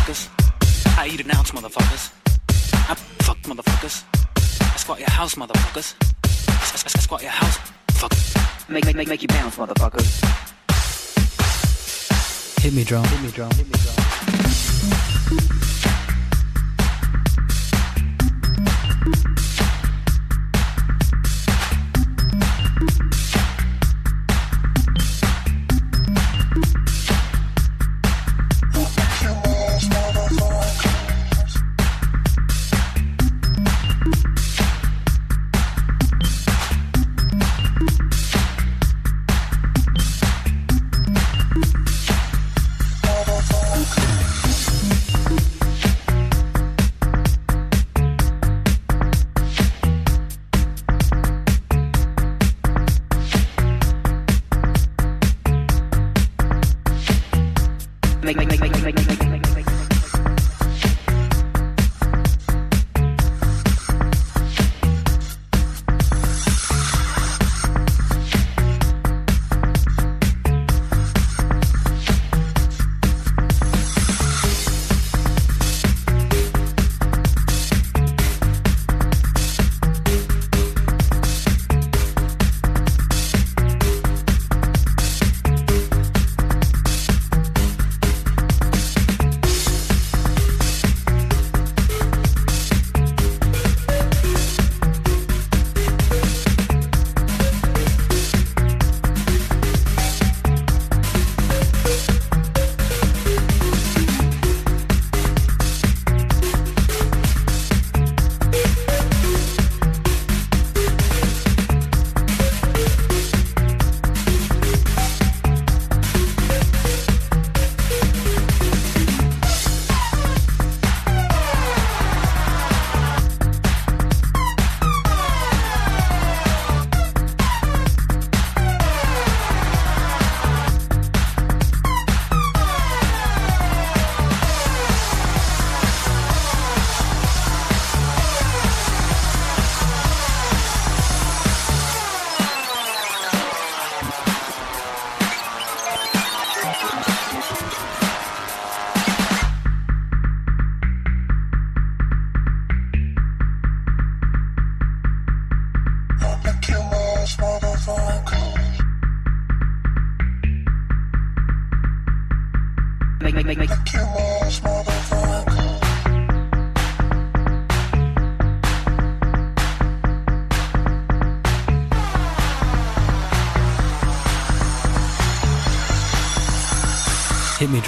Motherfuckers. I eat an ounce, motherfuckers. I fuck motherfuckers. I squat your house, motherfuckers. I, I, I squat your house, fuck. Make, make, make, make you bounce, motherfucker. Hit me drum. Hit me drum. Hit me drum.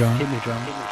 Hit me drum. Hit me drum.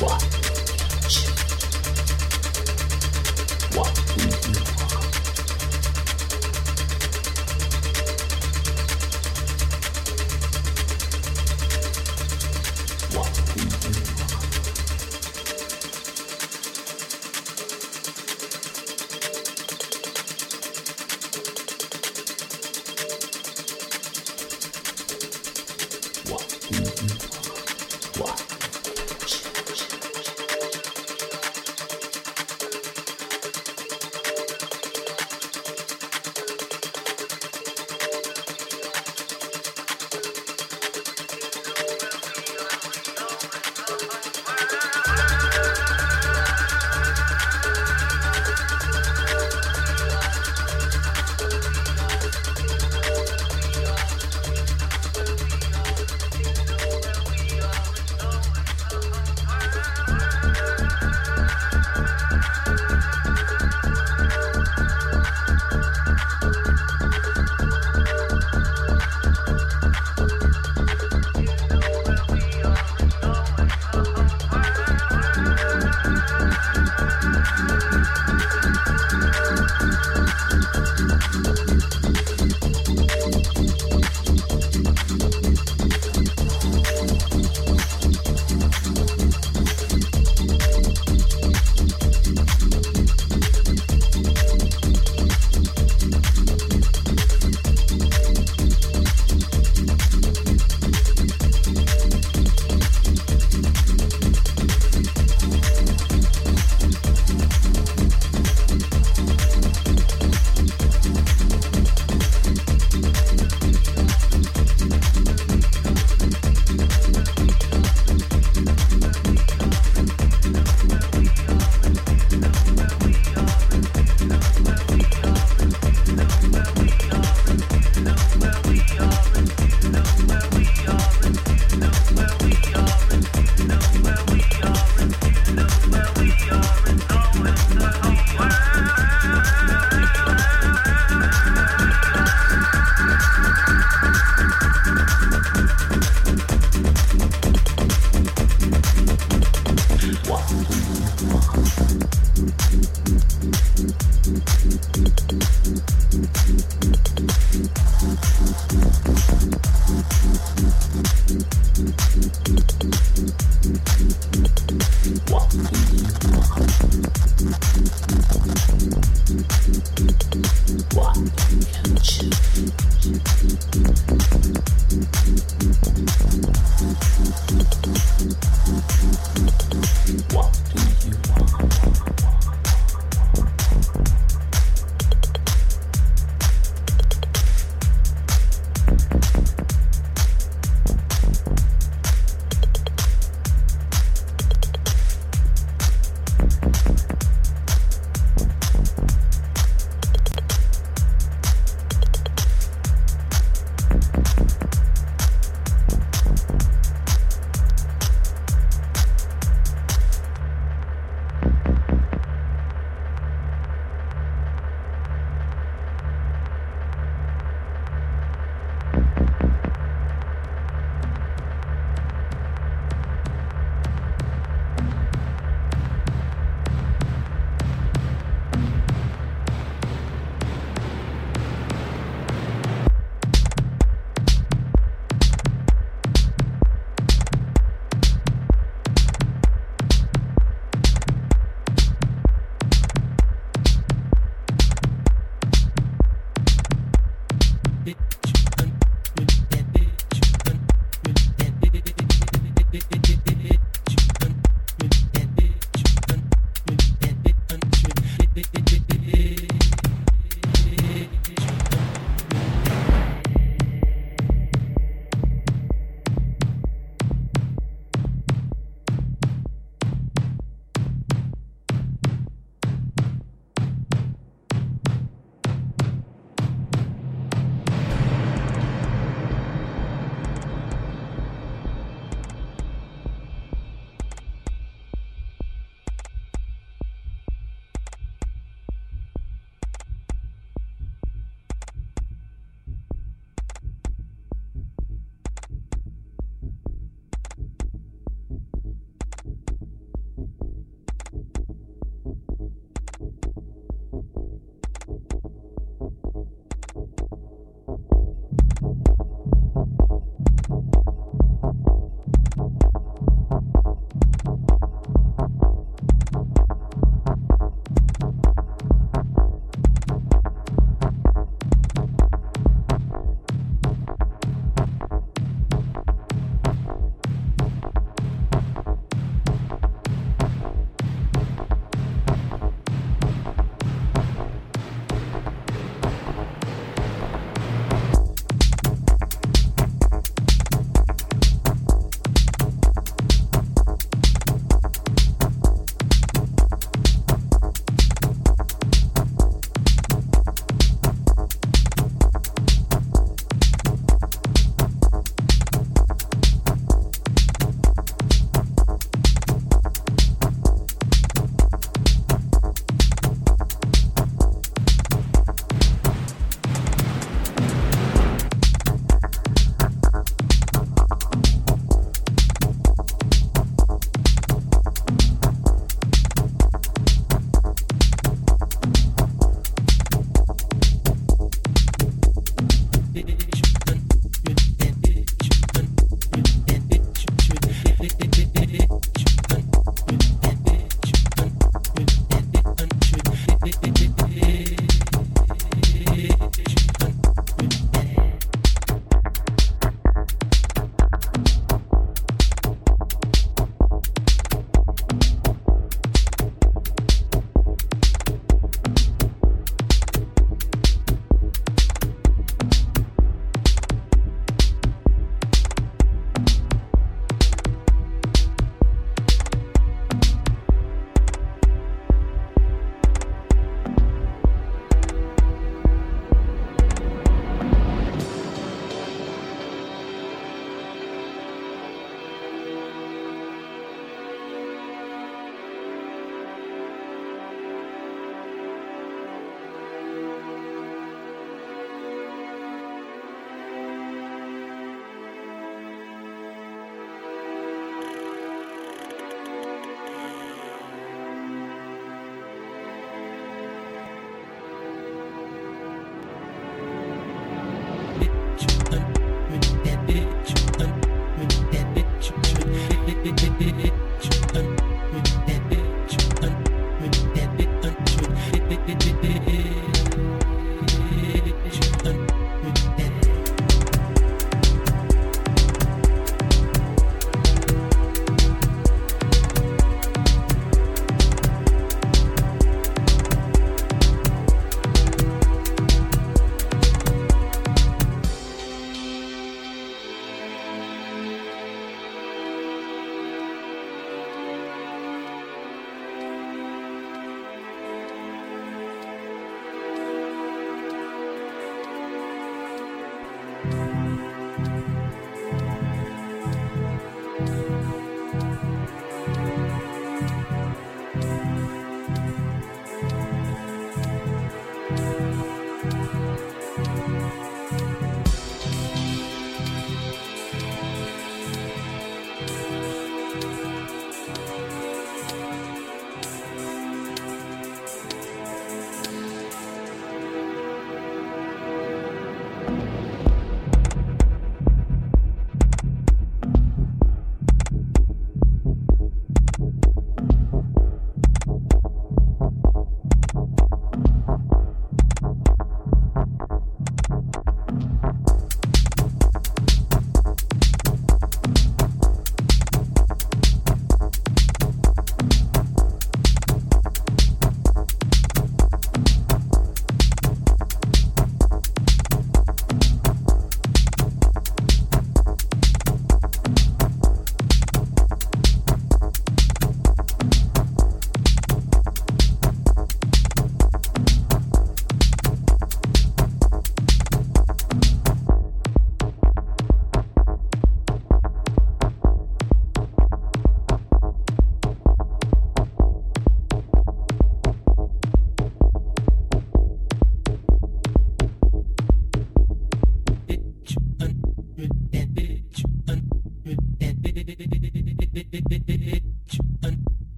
What?